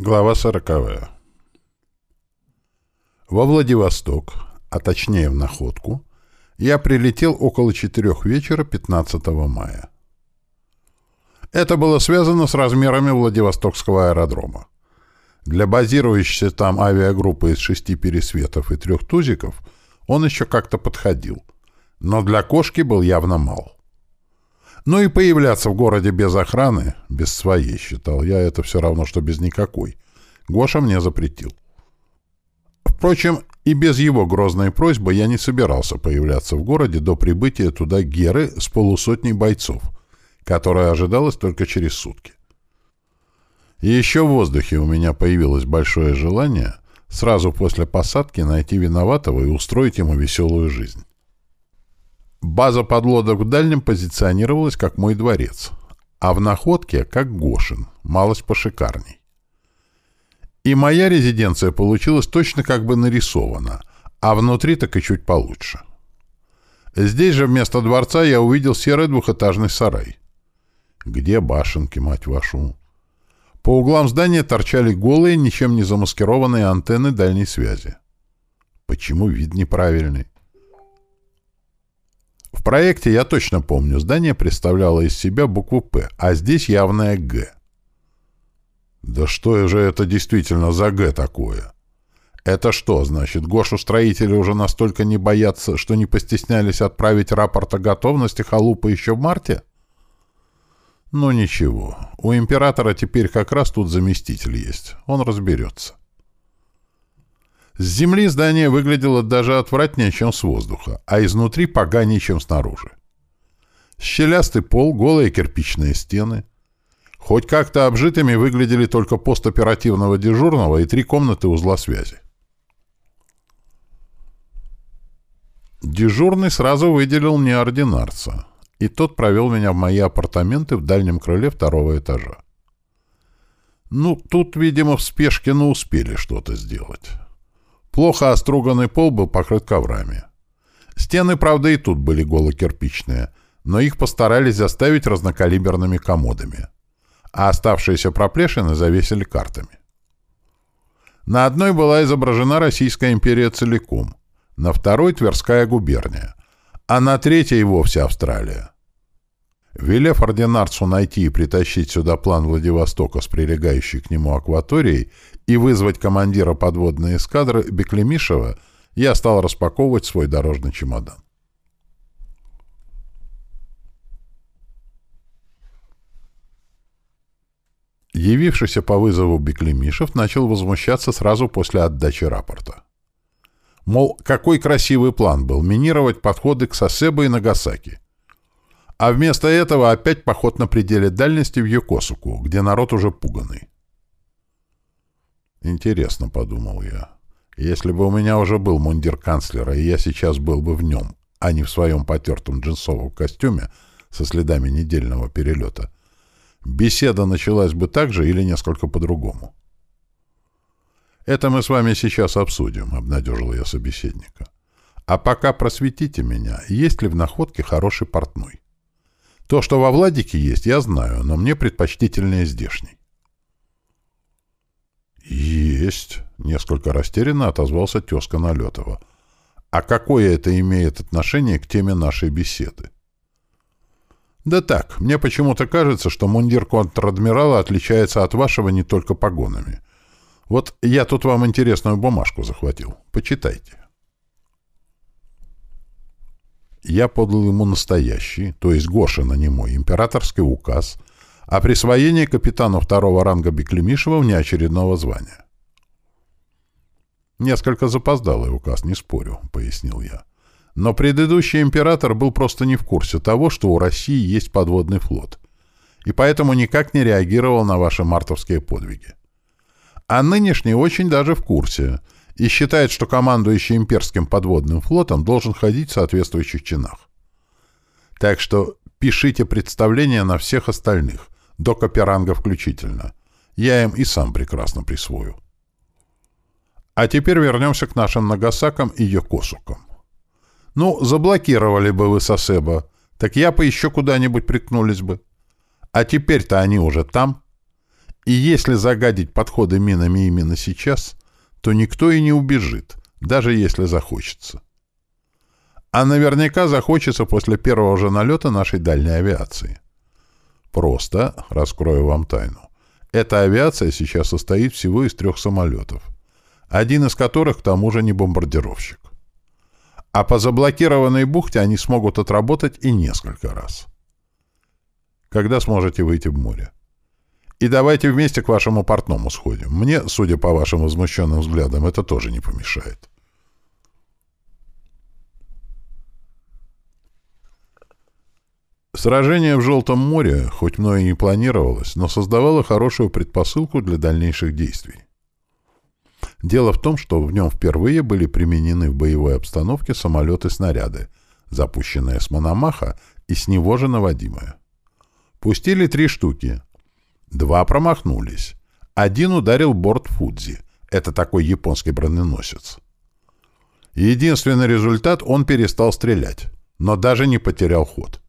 Глава сороковая. Во Владивосток, а точнее в Находку, я прилетел около четырех вечера 15 мая. Это было связано с размерами Владивостокского аэродрома. Для базирующейся там авиагруппы из шести пересветов и трех тузиков он еще как-то подходил, но для кошки был явно мал. Ну и появляться в городе без охраны, без своей, считал я, это все равно, что без никакой. Гоша мне запретил. Впрочем, и без его грозной просьбы я не собирался появляться в городе до прибытия туда Геры с полусотней бойцов, которая ожидалась только через сутки. И еще в воздухе у меня появилось большое желание сразу после посадки найти виноватого и устроить ему веселую жизнь. База подлодок в дальнем позиционировалась как мой дворец, а в находке как Гошин, малость пошикарней. И моя резиденция получилась точно как бы нарисована, а внутри так и чуть получше. Здесь же вместо дворца я увидел серый двухэтажный сарай. Где башенки, мать вашу? По углам здания торчали голые, ничем не замаскированные антенны дальней связи. Почему вид неправильный? В проекте, я точно помню, здание представляло из себя букву «П», а здесь явное «Г». Да что же это действительно за «Г» такое? Это что, значит, Гошу-строители уже настолько не боятся, что не постеснялись отправить рапорт о готовности халупа еще в марте? Ну ничего, у императора теперь как раз тут заместитель есть, он разберется. С земли здание выглядело даже отвратнее, чем с воздуха, а изнутри поганее, чем снаружи. Щелястый пол, голые кирпичные стены. Хоть как-то обжитыми выглядели только пост оперативного дежурного и три комнаты узла связи. Дежурный сразу выделил мне ординарца, и тот провел меня в мои апартаменты в дальнем крыле второго этажа. Ну, тут, видимо, в спешке, но успели что-то сделать. Плохо оструганный пол был покрыт коврами. Стены, правда, и тут были голокирпичные, но их постарались заставить разнокалиберными комодами, а оставшиеся проплешины завесили картами. На одной была изображена Российская империя целиком, на второй — Тверская губерния, а на третьей — вовсе Австралия. Велев ординарцу найти и притащить сюда план Владивостока с прилегающей к нему акваторией и вызвать командира подводной эскадры Беклемишева, я стал распаковывать свой дорожный чемодан. Явившийся по вызову Беклемишев начал возмущаться сразу после отдачи рапорта. Мол, какой красивый план был — минировать подходы к Сосебо и Нагасаки — а вместо этого опять поход на пределе дальности в Йокосуку, где народ уже пуганный. Интересно, — подумал я, — если бы у меня уже был мундир канцлера, и я сейчас был бы в нем, а не в своем потертом джинсовом костюме со следами недельного перелета, беседа началась бы так же или несколько по-другому. «Это мы с вами сейчас обсудим», — обнадежил я собеседника. «А пока просветите меня, есть ли в находке хороший портной?» То, что во Владике есть, я знаю, но мне предпочтительнее здешний. «Есть», — несколько растерянно отозвался тезка Налетова. «А какое это имеет отношение к теме нашей беседы?» «Да так, мне почему-то кажется, что мундир контр-адмирала отличается от вашего не только погонами. Вот я тут вам интересную бумажку захватил. Почитайте». я подал ему настоящий, то есть Гошина не мой, императорский указ о присвоении капитану второго ранга Беклемишева внеочередного звания. «Несколько запоздалый указ, не спорю», — пояснил я. «Но предыдущий император был просто не в курсе того, что у России есть подводный флот, и поэтому никак не реагировал на ваши мартовские подвиги. А нынешний очень даже в курсе — и считает, что командующий имперским подводным флотом должен ходить в соответствующих чинах. Так что пишите представления на всех остальных, до Каперанга включительно. Я им и сам прекрасно присвою. А теперь вернемся к нашим Нагасакам и Йокосукам. Ну, заблокировали бы вы Сосеба, так я бы еще куда-нибудь прикнулись бы. А теперь-то они уже там. И если загадить подходы минами именно сейчас, то никто и не убежит, даже если захочется. А наверняка захочется после первого же налета нашей дальней авиации. Просто, раскрою вам тайну, эта авиация сейчас состоит всего из трех самолетов, один из которых к тому же не бомбардировщик. А по заблокированной бухте они смогут отработать и несколько раз. Когда сможете выйти в море? И давайте вместе к вашему портному сходим. Мне, судя по вашим возмущенным взглядам, это тоже не помешает. Сражение в Желтом море, хоть мною и не планировалось, но создавало хорошую предпосылку для дальнейших действий. Дело в том, что в нем впервые были применены в боевой обстановке самолеты-снаряды, запущенные с Мономаха и с него же наводимые. Пустили три штуки. Два промахнулись. Один ударил борт Фудзи. Это такой японский броненосец. Единственный результат — он перестал стрелять, но даже не потерял ход.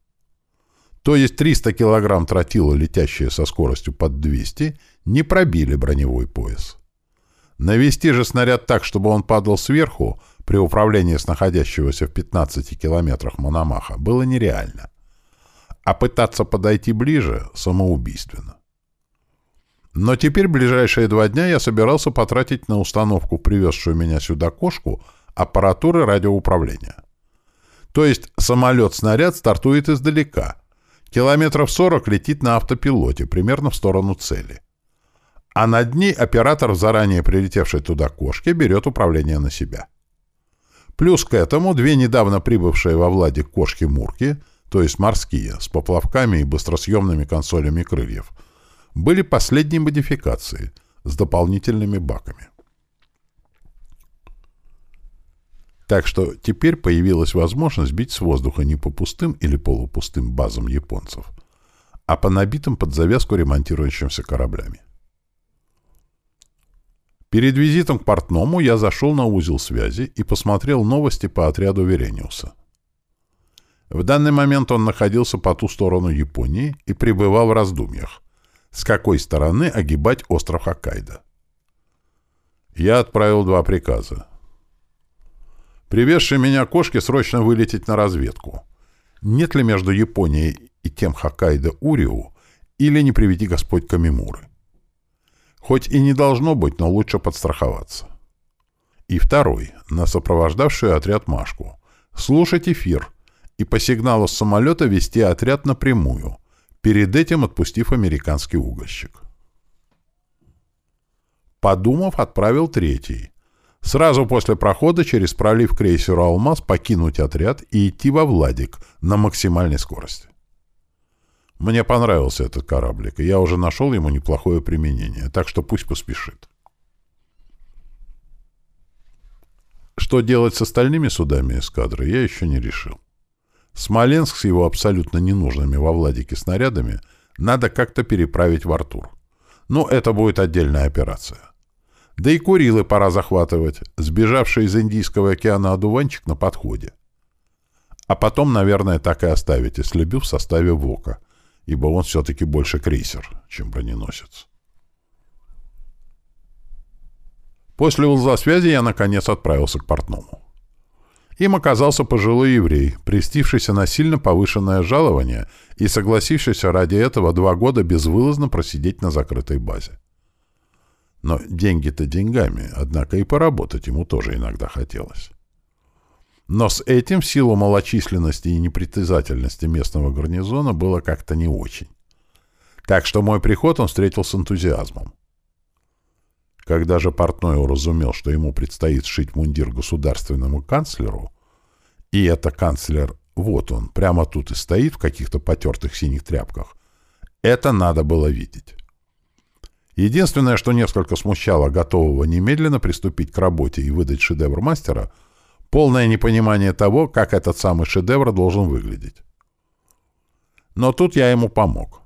То есть 300 килограмм тротила, летящие со скоростью под 200, не пробили броневой пояс. Навести же снаряд так, чтобы он падал сверху, при управлении с находящегося в 15 километрах Мономаха, было нереально. А пытаться подойти ближе — самоубийственно. Но теперь ближайшие два дня я собирался потратить на установку, привезшую меня сюда кошку, аппаратуры радиоуправления. То есть самолет-снаряд стартует издалека — Километров 40 летит на автопилоте, примерно в сторону цели. А над ней оператор, заранее прилетевший туда кошки, берет управление на себя. Плюс к этому две недавно прибывшие во Владе кошки-мурки, то есть морские, с поплавками и быстросъемными консолями крыльев, были последней модификации, с дополнительными баками. Так что теперь появилась возможность бить с воздуха не по пустым или полупустым базам японцев, а по набитым под завязку ремонтирующимся кораблями. Перед визитом к портному я зашел на узел связи и посмотрел новости по отряду Верениуса. В данный момент он находился по ту сторону Японии и пребывал в раздумьях, с какой стороны огибать остров Хоккайдо. Я отправил два приказа привезшей меня кошки срочно вылететь на разведку. Нет ли между Японией и тем Хоккайдо Уриу или не приведи Господь Камимуры? Хоть и не должно быть, но лучше подстраховаться. И второй, на сопровождавшую отряд Машку. Слушать эфир и по сигналу с самолета вести отряд напрямую, перед этим отпустив американский угольщик. Подумав, отправил третий, Сразу после прохода через пролив крейсеру «Алмаз» покинуть отряд и идти во Владик на максимальной скорости. Мне понравился этот кораблик, и я уже нашел ему неплохое применение, так что пусть поспешит. Что делать с остальными судами эскадры, я еще не решил. Смоленск с его абсолютно ненужными во Владике снарядами надо как-то переправить в Артур. Но это будет отдельная операция. Да и Курилы пора захватывать, сбежавший из Индийского океана одуванчик на подходе. А потом, наверное, так и оставить, если бю в составе ВОКа, ибо он все-таки больше крейсер, чем броненосец. После узла связи я, наконец, отправился к портному. Им оказался пожилой еврей, престившийся на сильно повышенное жалование и согласившийся ради этого два года безвылазно просидеть на закрытой базе. Но деньги-то деньгами, однако и поработать ему тоже иногда хотелось. Но с этим в силу малочисленности и непритязательности местного гарнизона было как-то не очень. Так что мой приход он встретил с энтузиазмом. Когда же портной уразумел, что ему предстоит сшить мундир государственному канцлеру, и это канцлер, вот он, прямо тут и стоит в каких-то потертых синих тряпках, это надо было видеть. Единственное, что несколько смущало готового немедленно приступить к работе и выдать шедевр мастера, полное непонимание того, как этот самый шедевр должен выглядеть. Но тут я ему помог.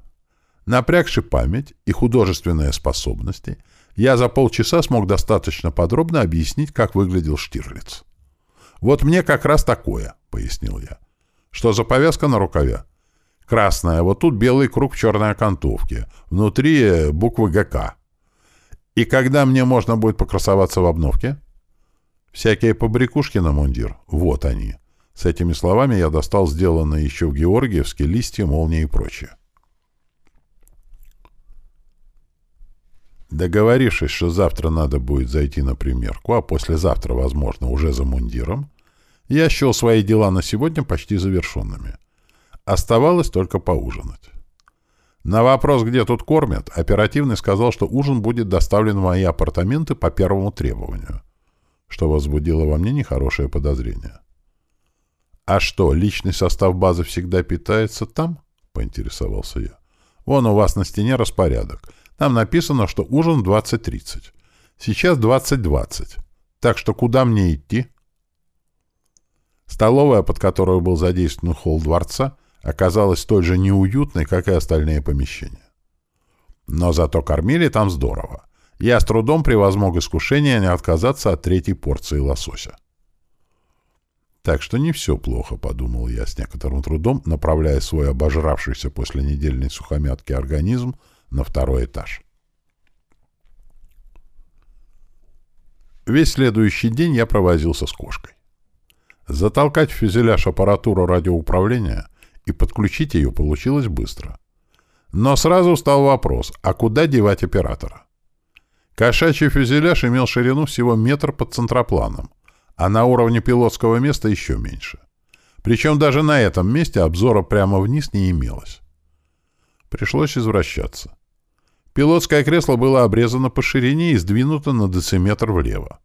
Напрягши память и художественные способности, я за полчаса смог достаточно подробно объяснить, как выглядел Штирлиц. «Вот мне как раз такое», — пояснил я. «Что за повязка на рукаве?» Красная, вот тут белый круг в черной окантовке. Внутри э, буквы ГК. И когда мне можно будет покрасоваться в обновке? Всякие побрякушки на мундир. Вот они. С этими словами я достал сделанные еще в Георгиевске листья, молнии и прочее. Договорившись, что завтра надо будет зайти на примерку, а послезавтра, возможно, уже за мундиром, я счел свои дела на сегодня почти завершенными. Оставалось только поужинать. На вопрос, где тут кормят, оперативный сказал, что ужин будет доставлен в мои апартаменты по первому требованию, что возбудило во мне нехорошее подозрение. «А что, личный состав базы всегда питается там?» — поинтересовался я. «Вон у вас на стене распорядок. Там написано, что ужин в 20.30. Сейчас 20.20. Так что куда мне идти?» Столовая, под которую был задействован холл дворца, оказалась столь же неуютной, как и остальные помещения. Но зато кормили там здорово. Я с трудом превозмог искушение не отказаться от третьей порции лосося. Так что не все плохо, подумал я с некоторым трудом, направляя свой обожравшийся после недельной сухомятки организм на второй этаж. Весь следующий день я провозился с кошкой. Затолкать в фюзеляж аппаратуру радиоуправления и подключить ее получилось быстро. Но сразу встал вопрос, а куда девать оператора? Кошачий фюзеляж имел ширину всего метр под центропланом, а на уровне пилотского места еще меньше. Причем даже на этом месте обзора прямо вниз не имелось. Пришлось извращаться. Пилотское кресло было обрезано по ширине и сдвинуто на дециметр влево.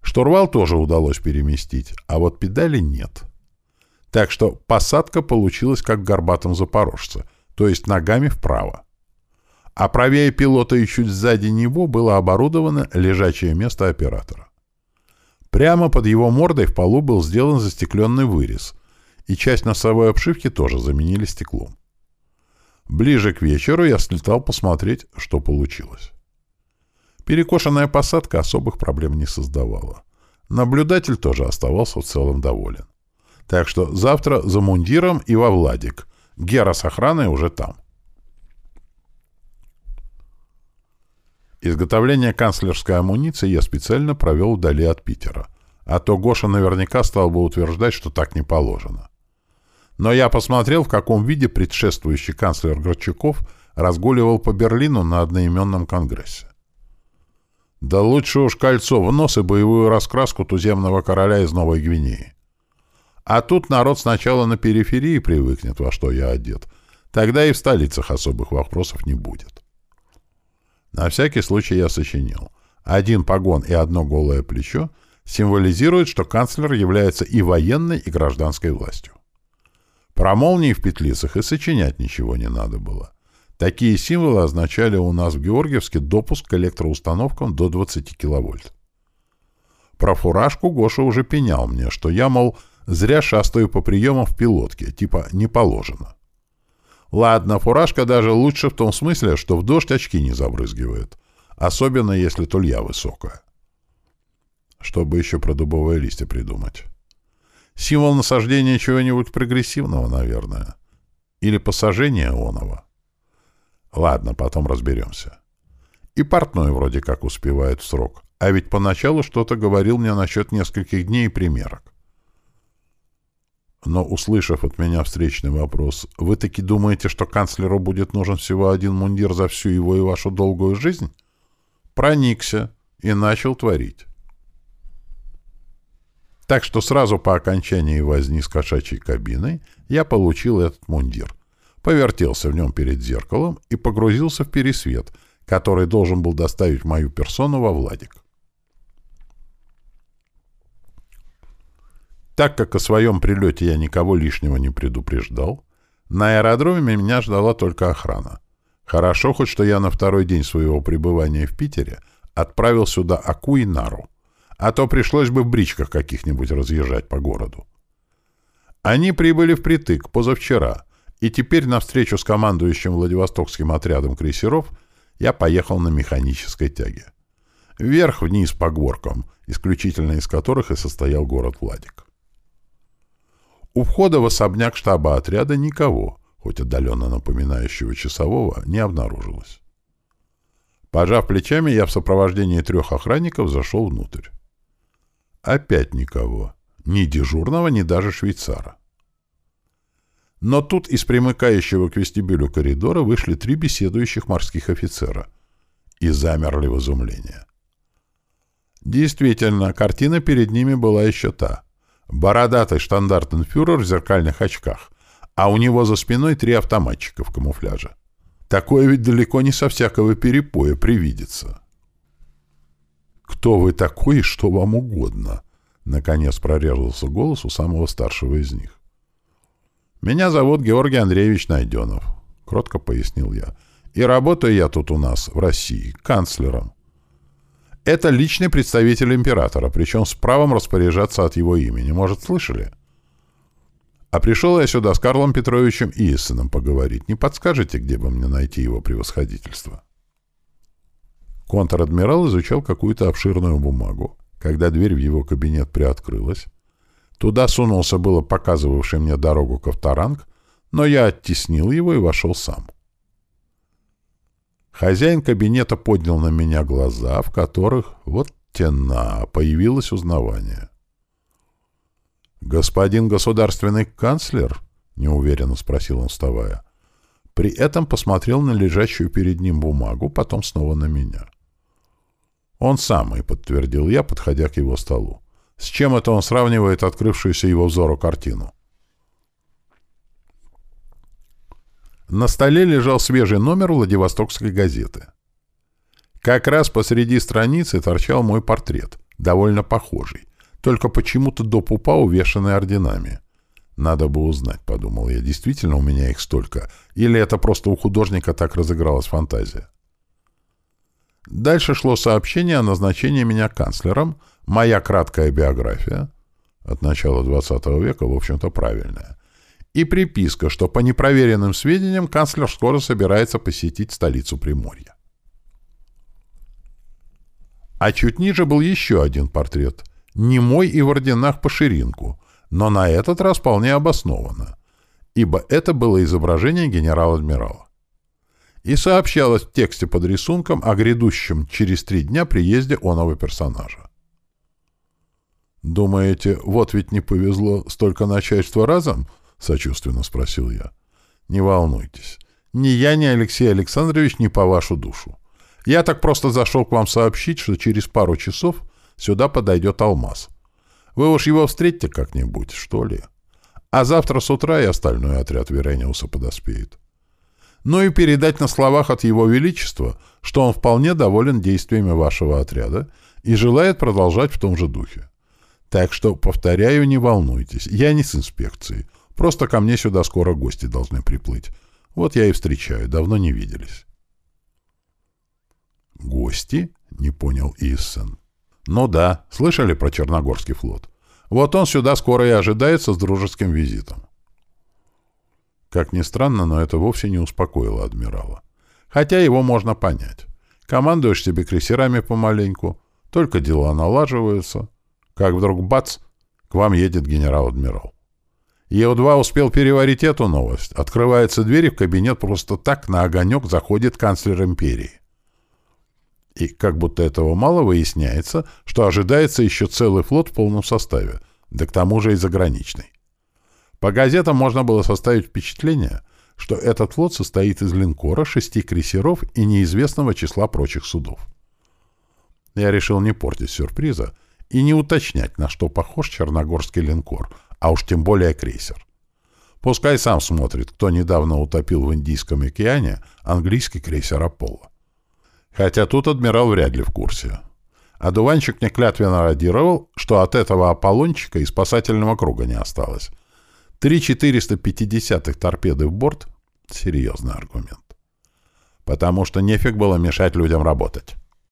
Штурвал тоже удалось переместить, а вот педали нет. Так что посадка получилась как в горбатом запорожце, то есть ногами вправо. А правее пилота и чуть сзади него было оборудовано лежачее место оператора. Прямо под его мордой в полу был сделан застекленный вырез, и часть носовой обшивки тоже заменили стеклом. Ближе к вечеру я слетал посмотреть, что получилось. Перекошенная посадка особых проблем не создавала. Наблюдатель тоже оставался в целом доволен. Так что завтра за мундиром и во Владик. Гера с охраной уже там. Изготовление канцлерской амуниции я специально провел вдали от Питера. А то Гоша наверняка стал бы утверждать, что так не положено. Но я посмотрел, в каком виде предшествующий канцлер Горчаков разгуливал по Берлину на одноименном конгрессе. Да лучше уж кольцо в нос и боевую раскраску туземного короля из Новой Гвинеи. А тут народ сначала на периферии привыкнет, во что я одет. Тогда и в столицах особых вопросов не будет. На всякий случай я сочинил. Один погон и одно голое плечо символизируют, что канцлер является и военной, и гражданской властью. Про молнии в петлицах и сочинять ничего не надо было. Такие символы означали у нас в Георгиевске допуск к электроустановкам до 20 киловольт. Про фуражку Гоша уже пенял мне, что я, мол, Зря шастаю по приемам в пилотке, типа не положено. Ладно, фуражка даже лучше в том смысле, что в дождь очки не забрызгивает, особенно если тулья высокая. Чтобы еще про дубовые листья придумать. Символ насаждения чего-нибудь прогрессивного, наверное. Или посажения оного. Ладно, потом разберемся. И портной вроде как успевает в срок. А ведь поначалу что-то говорил мне насчет нескольких дней примерок. Но, услышав от меня встречный вопрос, «Вы таки думаете, что канцлеру будет нужен всего один мундир за всю его и вашу долгую жизнь?» Проникся и начал творить. Так что сразу по окончании возни с кошачьей кабиной я получил этот мундир, повертелся в нем перед зеркалом и погрузился в пересвет, который должен был доставить мою персону во Владик. Так как о своем прилете я никого лишнего не предупреждал, на аэродроме меня ждала только охрана. Хорошо хоть, что я на второй день своего пребывания в Питере отправил сюда Аку и Нару, а то пришлось бы в бричках каких-нибудь разъезжать по городу. Они прибыли впритык позавчера, и теперь на встречу с командующим Владивостокским отрядом крейсеров я поехал на механической тяге. Вверх-вниз по горкам, исключительно из которых и состоял город Владик. У входа в особняк штаба отряда никого, хоть отдаленно напоминающего часового, не обнаружилось. Пожав плечами, я в сопровождении трех охранников зашел внутрь. Опять никого. Ни дежурного, ни даже швейцара. Но тут из примыкающего к вестибюлю коридора вышли три беседующих морских офицера и замерли в изумлении. Действительно, картина перед ними была еще та. Бородатый штандартенфюрер в зеркальных очках, а у него за спиной три автоматчика в камуфляже. Такое ведь далеко не со всякого перепоя привидится. «Кто вы такой и что вам угодно?» Наконец прорезался голос у самого старшего из них. «Меня зовут Георгий Андреевич Найденов», — кротко пояснил я. «И работаю я тут у нас, в России, канцлером. Это личный представитель императора, причем с правом распоряжаться от его имени. Может, слышали? А пришел я сюда с Карлом Петровичем Иессеном поговорить. Не подскажете, где бы мне найти его превосходительство?» Контр-адмирал изучал какую-то обширную бумагу, когда дверь в его кабинет приоткрылась. Туда сунулся было показывавший мне дорогу Ковторанг, но я оттеснил его и вошел сам. Хозяин кабинета поднял на меня глаза, в которых, вот тена, появилось узнавание. «Господин государственный канцлер?» — неуверенно спросил он, вставая. При этом посмотрел на лежащую перед ним бумагу, потом снова на меня. «Он самый», — подтвердил я, подходя к его столу. «С чем это он сравнивает открывшуюся его взору картину?» На столе лежал свежий номер Владивостокской газеты. Как раз посреди страницы торчал мой портрет, довольно похожий, только почему-то до пупа увешанный орденами. Надо бы узнать, подумал я, действительно у меня их столько, или это просто у художника так разыгралась фантазия. Дальше шло сообщение о назначении меня канцлером, моя краткая биография, от начала XX века, в общем-то, правильная, и приписка, что по непроверенным сведениям канцлер скоро собирается посетить столицу Приморья. А чуть ниже был еще один портрет, не мой и в орденах по ширинку, но на этот раз вполне обоснованно, ибо это было изображение генерал-адмирала. И сообщалось в тексте под рисунком о грядущем через три дня приезде оного персонажа. Думаете, вот ведь не повезло столько начальства разом —— сочувственно спросил я. «Не волнуйтесь. Ни я, ни Алексей Александрович не по вашу душу. Я так просто зашел к вам сообщить, что через пару часов сюда подойдет алмаз. Вы уж его встретите как-нибудь, что ли? А завтра с утра и остальной отряд Верениуса подоспеет. Ну и передать на словах от Его Величества, что он вполне доволен действиями вашего отряда и желает продолжать в том же духе. Так что, повторяю, не волнуйтесь, я не с инспекцией. Просто ко мне сюда скоро гости должны приплыть. Вот я и встречаю, давно не виделись. «Гости?» — не понял Иссен. «Ну да, слышали про Черногорский флот? Вот он сюда скоро и ожидается с дружеским визитом». Как ни странно, но это вовсе не успокоило адмирала. Хотя его можно понять. Командуешь себе крейсерами помаленьку, только дела налаживаются. Как вдруг бац, к вам едет генерал-адмирал. Ео-2 успел переварить эту новость. Открывается дверь, и в кабинет просто так на огонек заходит канцлер империи. И как будто этого мало выясняется, что ожидается еще целый флот в полном составе, да к тому же и заграничный. По газетам можно было составить впечатление, что этот флот состоит из линкора, шести крейсеров и неизвестного числа прочих судов. Я решил не портить сюрприза и не уточнять, на что похож черногорский линкор, а уж тем более крейсер. Пускай сам смотрит, кто недавно утопил в Индийском океане английский крейсер «Аполло». Хотя тут адмирал вряд ли в курсе. Одуванчик мне клятвенно радировал, что от этого Аполлончика и спасательного круга не осталось. Три 450-х торпеды в борт — серьезный аргумент. Потому что нефиг было мешать людям работать.